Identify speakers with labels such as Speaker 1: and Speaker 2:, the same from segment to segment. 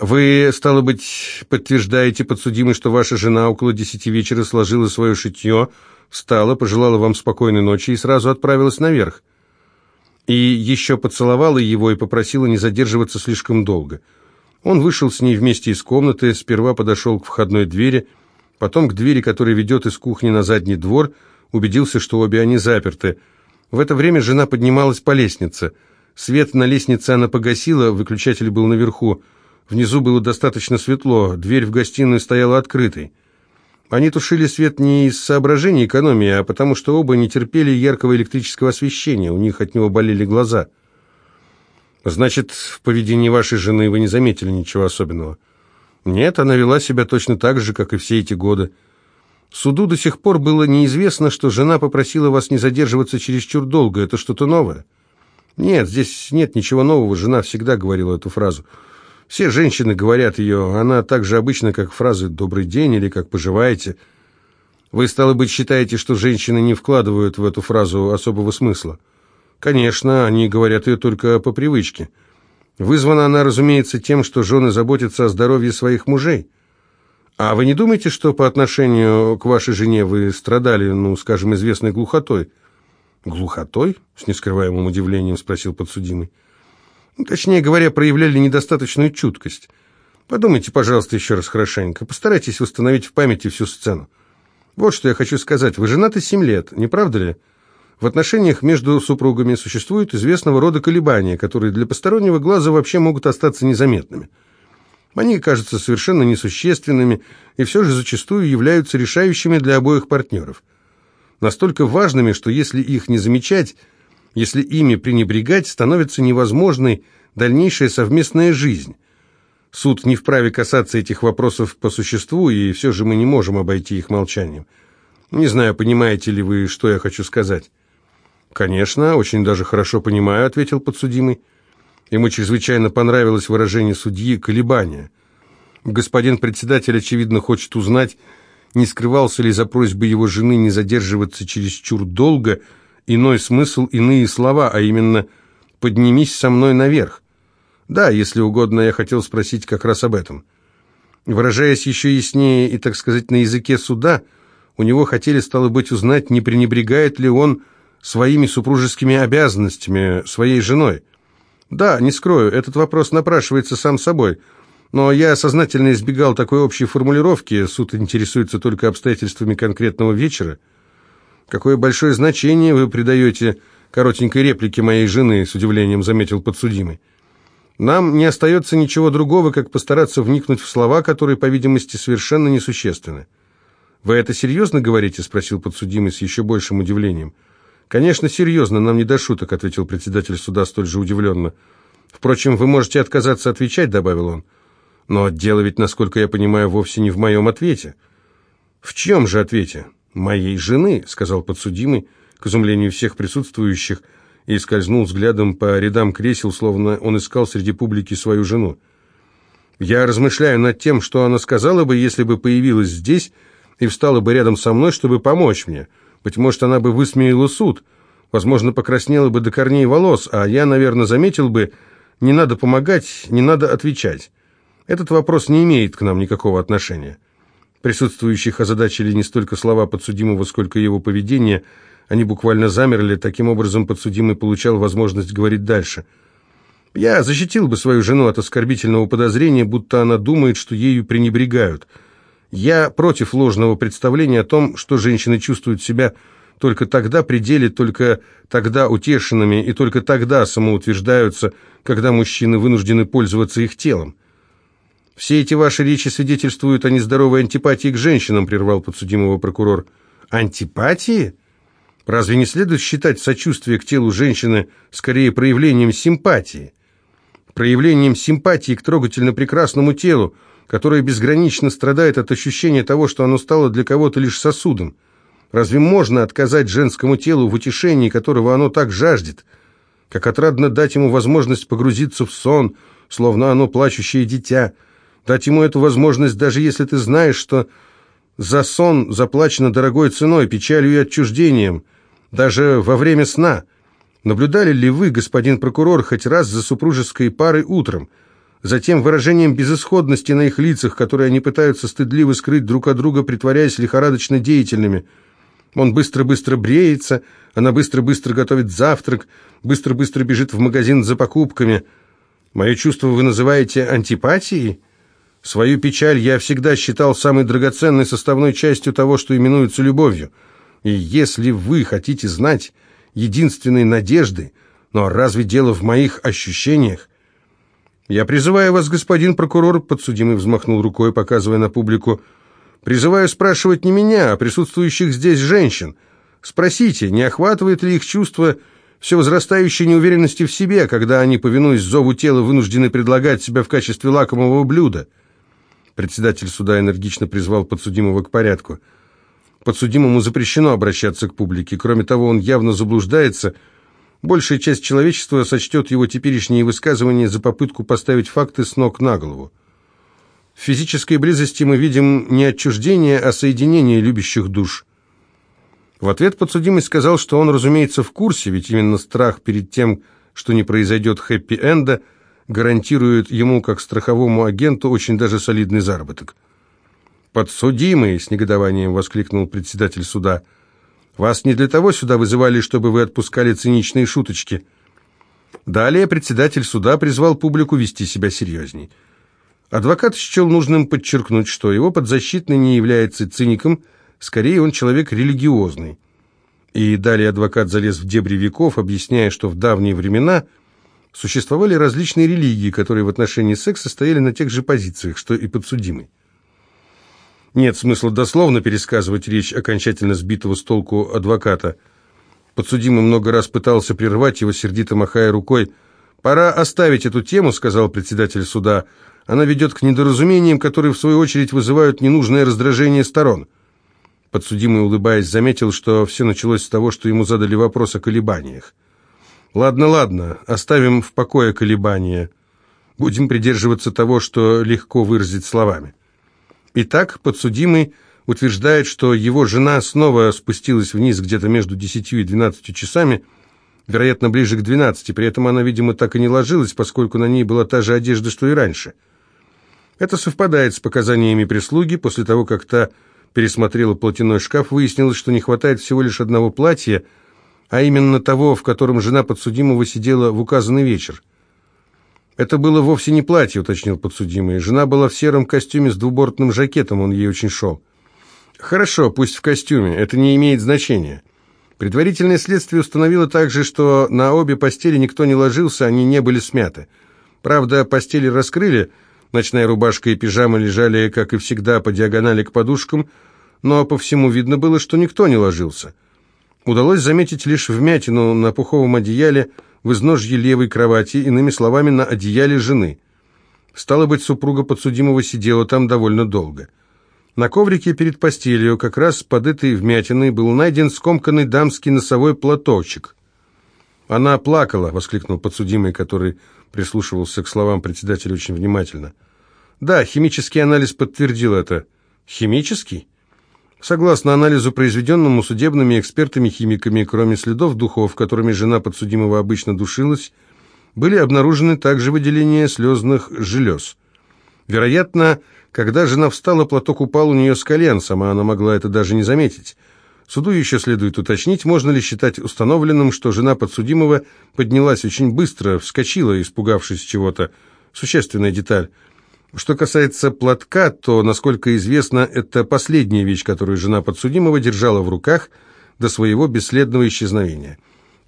Speaker 1: Вы, стало быть, подтверждаете подсудимый, что ваша жена около десяти вечера сложила свое шитье, встала, пожелала вам спокойной ночи и сразу отправилась наверх. И еще поцеловала его и попросила не задерживаться слишком долго. Он вышел с ней вместе из комнаты, сперва подошел к входной двери, потом к двери, которая ведет из кухни на задний двор, убедился, что обе они заперты. В это время жена поднималась по лестнице. Свет на лестнице она погасила, выключатель был наверху. Внизу было достаточно светло, дверь в гостиную стояла открытой. Они тушили свет не из соображений экономии, а потому что оба не терпели яркого электрического освещения, у них от него болели глаза. «Значит, в поведении вашей жены вы не заметили ничего особенного?» «Нет, она вела себя точно так же, как и все эти годы. Суду до сих пор было неизвестно, что жена попросила вас не задерживаться чересчур долго. Это что-то новое?» «Нет, здесь нет ничего нового, жена всегда говорила эту фразу». Все женщины говорят ее, она так же обычно, как фразы «добрый день» или «как поживаете». Вы, стало быть, считаете, что женщины не вкладывают в эту фразу особого смысла? Конечно, они говорят ее только по привычке. Вызвана она, разумеется, тем, что жены заботятся о здоровье своих мужей. А вы не думаете, что по отношению к вашей жене вы страдали, ну, скажем, известной глухотой? Глухотой? С нескрываемым удивлением спросил подсудимый. Ну, точнее говоря, проявляли недостаточную чуткость. Подумайте, пожалуйста, еще раз хорошенько. Постарайтесь восстановить в памяти всю сцену. Вот что я хочу сказать. Вы женаты семь лет, не правда ли? В отношениях между супругами существуют известного рода колебания, которые для постороннего глаза вообще могут остаться незаметными. Они кажутся совершенно несущественными и все же зачастую являются решающими для обоих партнеров. Настолько важными, что если их не замечать – если ими пренебрегать, становится невозможной дальнейшая совместная жизнь. Суд не вправе касаться этих вопросов по существу, и все же мы не можем обойти их молчанием. Не знаю, понимаете ли вы, что я хочу сказать. «Конечно, очень даже хорошо понимаю», — ответил подсудимый. Ему чрезвычайно понравилось выражение судьи «колебания». Господин председатель, очевидно, хочет узнать, не скрывался ли за просьбой его жены не задерживаться чересчур долго, — иной смысл, иные слова, а именно «поднимись со мной наверх». Да, если угодно, я хотел спросить как раз об этом. Выражаясь еще яснее и, так сказать, на языке суда, у него хотели, стало быть, узнать, не пренебрегает ли он своими супружескими обязанностями, своей женой. Да, не скрою, этот вопрос напрашивается сам собой, но я сознательно избегал такой общей формулировки, суд интересуется только обстоятельствами конкретного вечера. «Какое большое значение вы придаете коротенькой реплике моей жены», — с удивлением заметил подсудимый. «Нам не остается ничего другого, как постараться вникнуть в слова, которые, по видимости, совершенно несущественны». «Вы это серьезно говорите?» — спросил подсудимый с еще большим удивлением. «Конечно, серьезно, нам не до шуток», — ответил председатель суда столь же удивленно. «Впрочем, вы можете отказаться отвечать», — добавил он. «Но дело ведь, насколько я понимаю, вовсе не в моем ответе». «В чем же ответе?» «Моей жены», — сказал подсудимый, к изумлению всех присутствующих, и скользнул взглядом по рядам кресел, словно он искал среди публики свою жену. «Я размышляю над тем, что она сказала бы, если бы появилась здесь и встала бы рядом со мной, чтобы помочь мне. Быть может, она бы высмеяла суд, возможно, покраснела бы до корней волос, а я, наверное, заметил бы, не надо помогать, не надо отвечать. Этот вопрос не имеет к нам никакого отношения». Присутствующих озадачили не столько слова подсудимого, сколько его поведение. Они буквально замерли, таким образом подсудимый получал возможность говорить дальше. «Я защитил бы свою жену от оскорбительного подозрения, будто она думает, что ею пренебрегают. Я против ложного представления о том, что женщины чувствуют себя только тогда при деле, только тогда утешенными и только тогда самоутверждаются, когда мужчины вынуждены пользоваться их телом. «Все эти ваши речи свидетельствуют о нездоровой антипатии к женщинам», прервал подсудимого прокурор. «Антипатии? Разве не следует считать сочувствие к телу женщины скорее проявлением симпатии? Проявлением симпатии к трогательно прекрасному телу, которое безгранично страдает от ощущения того, что оно стало для кого-то лишь сосудом. Разве можно отказать женскому телу в утешении, которого оно так жаждет? Как отрадно дать ему возможность погрузиться в сон, словно оно плачущее дитя – дать ему эту возможность, даже если ты знаешь, что за сон заплачено дорогой ценой, печалью и отчуждением, даже во время сна. Наблюдали ли вы, господин прокурор, хоть раз за супружеской парой утром? затем выражением безысходности на их лицах, которые они пытаются стыдливо скрыть друг от друга, притворяясь лихорадочно деятельными. Он быстро-быстро бреется, она быстро-быстро готовит завтрак, быстро-быстро бежит в магазин за покупками. Мое чувство вы называете антипатией? Свою печаль я всегда считал самой драгоценной составной частью того, что именуется любовью. И если вы хотите знать единственной надежды, но разве дело в моих ощущениях? Я призываю вас, господин прокурор, подсудимый взмахнул рукой, показывая на публику, призываю спрашивать не меня, а присутствующих здесь женщин. Спросите, не охватывает ли их чувство все возрастающей неуверенности в себе, когда они, повинуясь зову тела, вынуждены предлагать себя в качестве лакомого блюда? Председатель суда энергично призвал подсудимого к порядку. Подсудимому запрещено обращаться к публике. Кроме того, он явно заблуждается. Большая часть человечества сочтет его теперешние высказывания за попытку поставить факты с ног на голову. В физической близости мы видим не отчуждение, а соединение любящих душ. В ответ подсудимый сказал, что он, разумеется, в курсе, ведь именно страх перед тем, что не произойдет хэппи-энда, гарантирует ему, как страховому агенту, очень даже солидный заработок. «Подсудимый!» — с негодованием воскликнул председатель суда. «Вас не для того сюда вызывали, чтобы вы отпускали циничные шуточки». Далее председатель суда призвал публику вести себя серьезней. Адвокат счел нужным подчеркнуть, что его подзащитный не является циником, скорее он человек религиозный. И далее адвокат залез в дебри веков, объясняя, что в давние времена существовали различные религии, которые в отношении секса стояли на тех же позициях, что и подсудимый. Нет смысла дословно пересказывать речь окончательно сбитого с толку адвоката. Подсудимый много раз пытался прервать его, сердито махая рукой. «Пора оставить эту тему», — сказал председатель суда. «Она ведет к недоразумениям, которые, в свою очередь, вызывают ненужное раздражение сторон». Подсудимый, улыбаясь, заметил, что все началось с того, что ему задали вопрос о колебаниях. «Ладно, ладно, оставим в покое колебания. Будем придерживаться того, что легко выразить словами». Итак, подсудимый утверждает, что его жена снова спустилась вниз где-то между 10 и 12 часами, вероятно, ближе к 12, при этом она, видимо, так и не ложилась, поскольку на ней была та же одежда, что и раньше. Это совпадает с показаниями прислуги. После того, как та пересмотрела платяной шкаф, выяснилось, что не хватает всего лишь одного платья, а именно того, в котором жена подсудимого сидела в указанный вечер. «Это было вовсе не платье», — уточнил подсудимый. «Жена была в сером костюме с двубортным жакетом, он ей очень шел». «Хорошо, пусть в костюме, это не имеет значения». Предварительное следствие установило также, что на обе постели никто не ложился, они не были смяты. Правда, постели раскрыли, ночная рубашка и пижама лежали, как и всегда, по диагонали к подушкам, но по всему видно было, что никто не ложился. Удалось заметить лишь вмятину на пуховом одеяле, в изножье левой кровати, иными словами, на одеяле жены. Стало быть, супруга подсудимого сидела там довольно долго. На коврике перед постелью, как раз под этой вмятиной, был найден скомканный дамский носовой платочек. «Она плакала», — воскликнул подсудимый, который прислушивался к словам председателя очень внимательно. «Да, химический анализ подтвердил это». «Химический?» Согласно анализу, произведенному судебными экспертами-химиками, кроме следов духов, которыми жена подсудимого обычно душилась, были обнаружены также выделения слезных желез. Вероятно, когда жена встала, платок упал у нее с колен, сама она могла это даже не заметить. Суду еще следует уточнить, можно ли считать установленным, что жена подсудимого поднялась очень быстро, вскочила, испугавшись чего-то. Существенная деталь. Что касается платка, то, насколько известно, это последняя вещь, которую жена подсудимого держала в руках до своего бесследного исчезновения.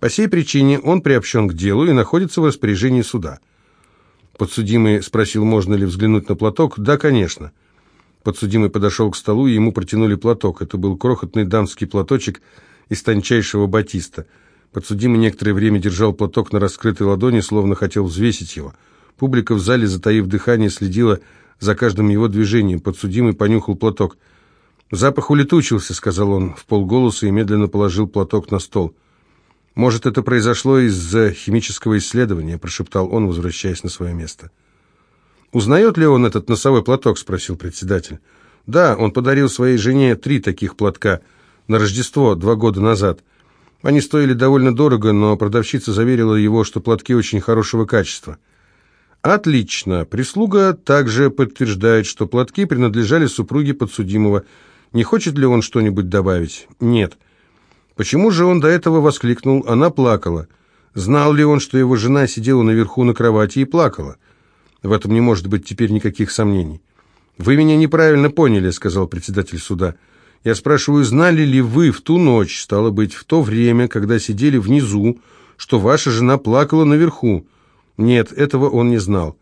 Speaker 1: По сей причине он приобщен к делу и находится в распоряжении суда. Подсудимый спросил, можно ли взглянуть на платок. «Да, конечно». Подсудимый подошел к столу, и ему протянули платок. Это был крохотный дамский платочек из тончайшего батиста. Подсудимый некоторое время держал платок на раскрытой ладони, словно хотел взвесить его – Публика в зале, затаив дыхание, следила за каждым его движением. Подсудимый понюхал платок. «Запах улетучился», — сказал он в полголоса и медленно положил платок на стол. «Может, это произошло из-за химического исследования», — прошептал он, возвращаясь на свое место. «Узнает ли он этот носовой платок?» — спросил председатель. «Да, он подарил своей жене три таких платка на Рождество два года назад. Они стоили довольно дорого, но продавщица заверила его, что платки очень хорошего качества». Отлично. Прислуга также подтверждает, что платки принадлежали супруге подсудимого. Не хочет ли он что-нибудь добавить? Нет. Почему же он до этого воскликнул? Она плакала. Знал ли он, что его жена сидела наверху на кровати и плакала? В этом не может быть теперь никаких сомнений. «Вы меня неправильно поняли», — сказал председатель суда. «Я спрашиваю, знали ли вы в ту ночь, стало быть, в то время, когда сидели внизу, что ваша жена плакала наверху?» «Нет, этого он не знал.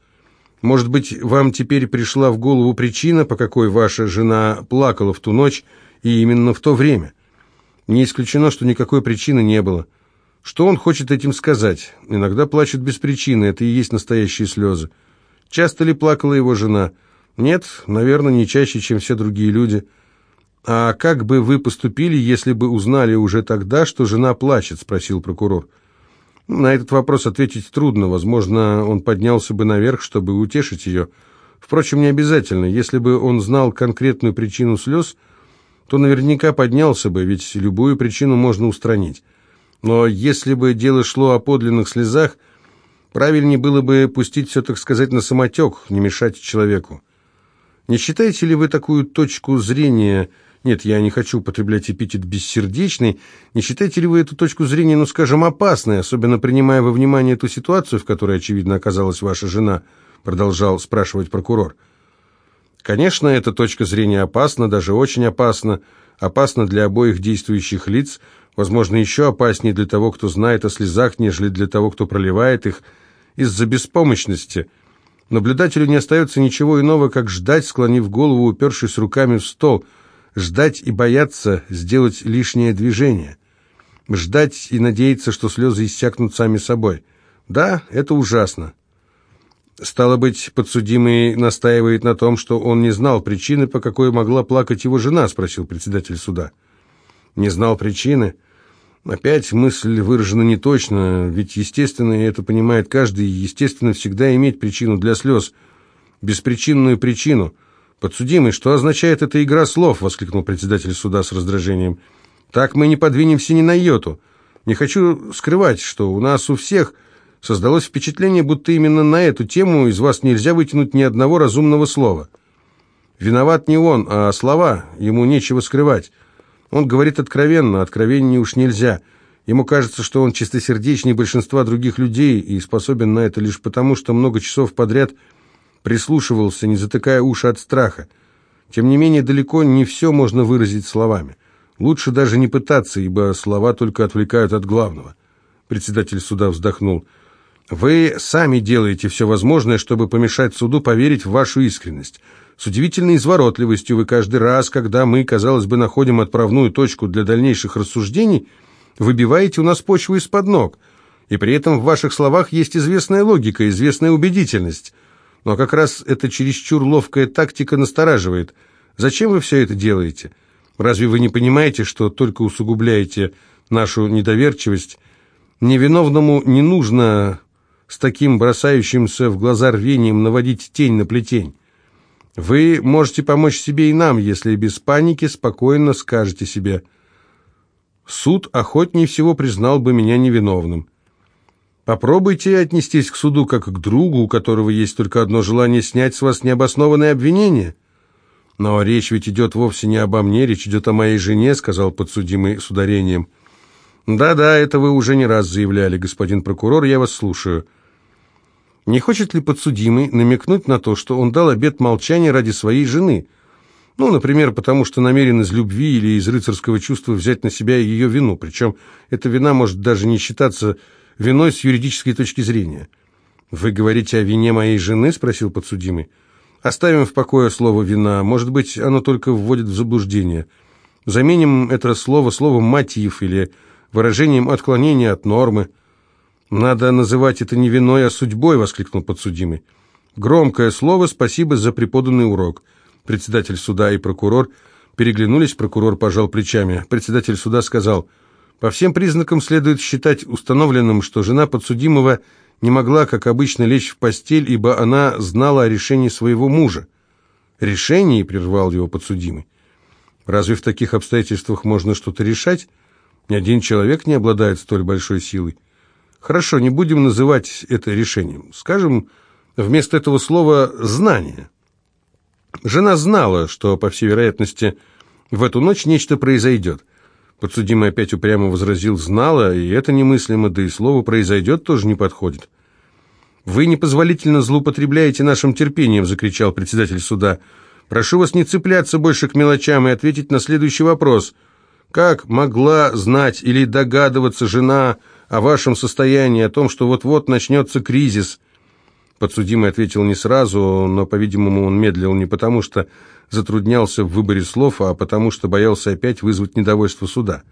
Speaker 1: Может быть, вам теперь пришла в голову причина, по какой ваша жена плакала в ту ночь и именно в то время?» «Не исключено, что никакой причины не было». Что он хочет этим сказать? Иногда плачут без причины, это и есть настоящие слезы. Часто ли плакала его жена? Нет, наверное, не чаще, чем все другие люди. А как бы вы поступили, если бы узнали уже тогда, что жена плачет, спросил прокурор. На этот вопрос ответить трудно. Возможно, он поднялся бы наверх, чтобы утешить ее. Впрочем, не обязательно. Если бы он знал конкретную причину слез, то наверняка поднялся бы, ведь любую причину можно устранить. Но если бы дело шло о подлинных слезах, правильнее было бы пустить все, так сказать, на самотек, не мешать человеку. Не считаете ли вы такую точку зрения... Нет, я не хочу употреблять эпитет «бессердечный». Не считаете ли вы эту точку зрения, ну, скажем, опасной, особенно принимая во внимание ту ситуацию, в которой, очевидно, оказалась ваша жена?» Продолжал спрашивать прокурор. «Конечно, эта точка зрения опасна, даже очень опасна. Опасна для обоих действующих лиц – возможно, еще опаснее для того, кто знает о слезах, нежели для того, кто проливает их, из-за беспомощности. Наблюдателю не остается ничего иного, как ждать, склонив голову, упершись руками в стол, ждать и бояться сделать лишнее движение, ждать и надеяться, что слезы иссякнут сами собой. Да, это ужасно. Стало быть, подсудимый настаивает на том, что он не знал причины, по какой могла плакать его жена, спросил председатель суда. Не знал причины? Опять мысль выражена неточно, ведь естественно, это понимает каждый, естественно, всегда иметь причину для слез. Беспричинную причину. «Подсудимый, что означает эта игра слов?» — воскликнул председатель суда с раздражением. «Так мы не подвинемся ни на йоту. Не хочу скрывать, что у нас у всех создалось впечатление, будто именно на эту тему из вас нельзя вытянуть ни одного разумного слова. Виноват не он, а слова, ему нечего скрывать». Он говорит откровенно, откровеннее уж нельзя. Ему кажется, что он чистосердечнее большинства других людей и способен на это лишь потому, что много часов подряд прислушивался, не затыкая уши от страха. Тем не менее, далеко не все можно выразить словами. Лучше даже не пытаться, ибо слова только отвлекают от главного. Председатель суда вздохнул. «Вы сами делаете все возможное, чтобы помешать суду поверить в вашу искренность. С удивительной изворотливостью вы каждый раз, когда мы, казалось бы, находим отправную точку для дальнейших рассуждений, выбиваете у нас почву из-под ног. И при этом в ваших словах есть известная логика, известная убедительность. Но как раз эта чересчур ловкая тактика настораживает. Зачем вы все это делаете? Разве вы не понимаете, что только усугубляете нашу недоверчивость? Невиновному не нужно с таким бросающимся в глаза рвением наводить тень на плетень. Вы можете помочь себе и нам, если без паники спокойно скажете себе «Суд охотнее всего признал бы меня невиновным». Попробуйте отнестись к суду как к другу, у которого есть только одно желание снять с вас необоснованное обвинение. Но речь ведь идет вовсе не обо мне, речь идет о моей жене, сказал подсудимый с ударением. Да-да, это вы уже не раз заявляли, господин прокурор, я вас слушаю. Не хочет ли подсудимый намекнуть на то, что он дал обет молчания ради своей жены? Ну, например, потому что намерен из любви или из рыцарского чувства взять на себя ее вину, причем эта вина может даже не считаться виной с юридической точки зрения. «Вы говорите о вине моей жены?» – спросил подсудимый. «Оставим в покое слово «вина». Может быть, оно только вводит в заблуждение. Заменим это слово словом «мотив» или выражением отклонения от нормы. «Надо называть это не виной, а судьбой», — воскликнул подсудимый. «Громкое слово, спасибо за преподанный урок». Председатель суда и прокурор переглянулись, прокурор пожал плечами. Председатель суда сказал, «По всем признакам следует считать установленным, что жена подсудимого не могла, как обычно, лечь в постель, ибо она знала о решении своего мужа». «Решение?» — прервал его подсудимый. «Разве в таких обстоятельствах можно что-то решать? Ни один человек не обладает столь большой силой». Хорошо, не будем называть это решением. Скажем, Вместо этого слова «знание». Жена знала, что, по всей вероятности, в эту ночь нечто произойдет. Подсудимый опять упрямо возразил «знала», и это немыслимо, да и слово «произойдет» тоже не подходит. «Вы непозволительно злоупотребляете нашим терпением», — закричал председатель суда. «Прошу вас не цепляться больше к мелочам и ответить на следующий вопрос. Как могла знать или догадываться жена о вашем состоянии, о том, что вот-вот начнется кризис?» Подсудимый ответил не сразу, но, по-видимому, он медлил не потому, что затруднялся в выборе слов, а потому что боялся опять вызвать недовольство суда.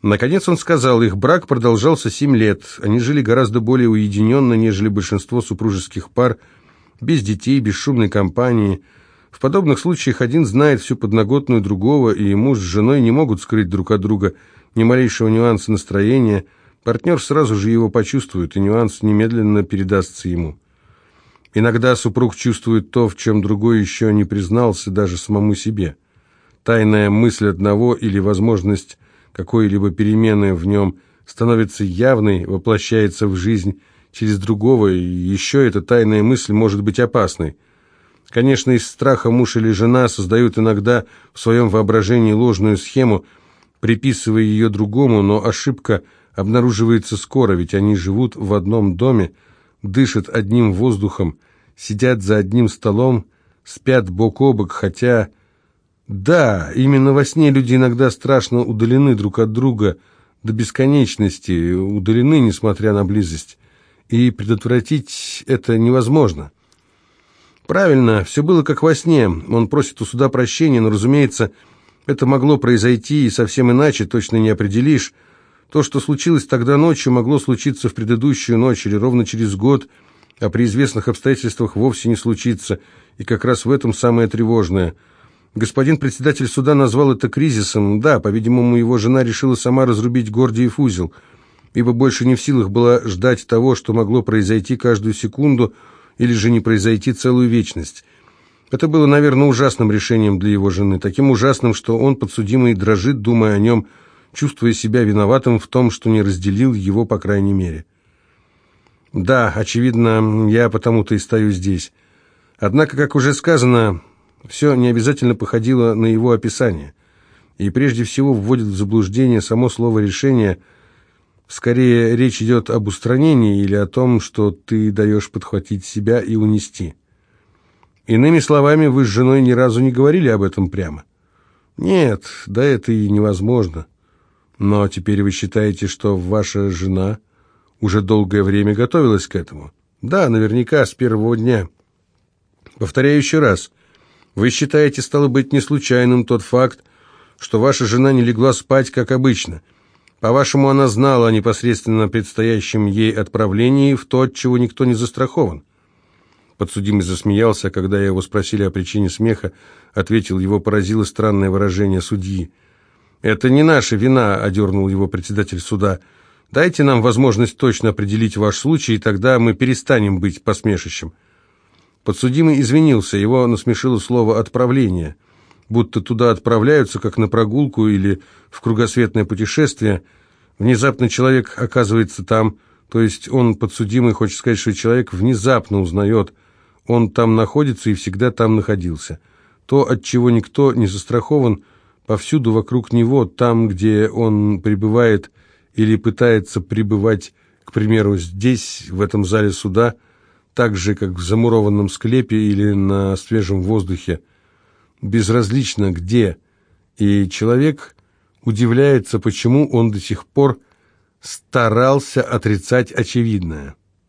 Speaker 1: Наконец он сказал, их брак продолжался семь лет, они жили гораздо более уединенно, нежели большинство супружеских пар, без детей, без шумной компании. В подобных случаях один знает всю подноготную другого, и муж с женой не могут скрыть друг от друга ни малейшего нюанса настроения – Партнер сразу же его почувствует, и нюанс немедленно передастся ему. Иногда супруг чувствует то, в чем другой еще не признался даже самому себе. Тайная мысль одного или возможность какой-либо перемены в нем становится явной, воплощается в жизнь через другого, и еще эта тайная мысль может быть опасной. Конечно, из страха муж или жена создают иногда в своем воображении ложную схему, приписывая ее другому, но ошибка – обнаруживается скоро, ведь они живут в одном доме, дышат одним воздухом, сидят за одним столом, спят бок о бок, хотя... Да, именно во сне люди иногда страшно удалены друг от друга до бесконечности, удалены, несмотря на близость, и предотвратить это невозможно. Правильно, все было как во сне, он просит у суда прощения, но, разумеется, это могло произойти и совсем иначе, точно не определишь, то, что случилось тогда ночью, могло случиться в предыдущую ночь или ровно через год, а при известных обстоятельствах вовсе не случится, и как раз в этом самое тревожное. Господин председатель суда назвал это кризисом. Да, по-видимому, его жена решила сама разрубить Гордиев узел, ибо больше не в силах была ждать того, что могло произойти каждую секунду или же не произойти целую вечность. Это было, наверное, ужасным решением для его жены, таким ужасным, что он, подсудимый, дрожит, думая о нем, чувствуя себя виноватым в том, что не разделил его, по крайней мере. Да, очевидно, я потому-то и стою здесь. Однако, как уже сказано, все не обязательно походило на его описание. И прежде всего вводит в заблуждение само слово «решение». Скорее, речь идет об устранении или о том, что ты даешь подхватить себя и унести. Иными словами, вы с женой ни разу не говорили об этом прямо. Нет, да это и невозможно. Но теперь вы считаете, что ваша жена уже долгое время готовилась к этому? Да, наверняка, с первого дня. Повторяю еще раз. Вы считаете, стало быть, не случайным тот факт, что ваша жена не легла спать, как обычно. По-вашему, она знала о непосредственно предстоящем ей отправлении в то, от чего никто не застрахован. Подсудимый засмеялся, когда его спросили о причине смеха, ответил, его поразило странное выражение судьи. «Это не наша вина», — одернул его председатель суда. «Дайте нам возможность точно определить ваш случай, и тогда мы перестанем быть посмешищем». Подсудимый извинился, его насмешило слово «отправление», будто туда отправляются, как на прогулку или в кругосветное путешествие. Внезапно человек оказывается там, то есть он, подсудимый, хочет сказать, что человек внезапно узнает, он там находится и всегда там находился. То, от чего никто не застрахован, Повсюду вокруг него, там, где он пребывает или пытается пребывать, к примеру, здесь, в этом зале суда, так же, как в замурованном склепе или на свежем воздухе, безразлично где, и человек удивляется, почему он до сих пор старался отрицать очевидное.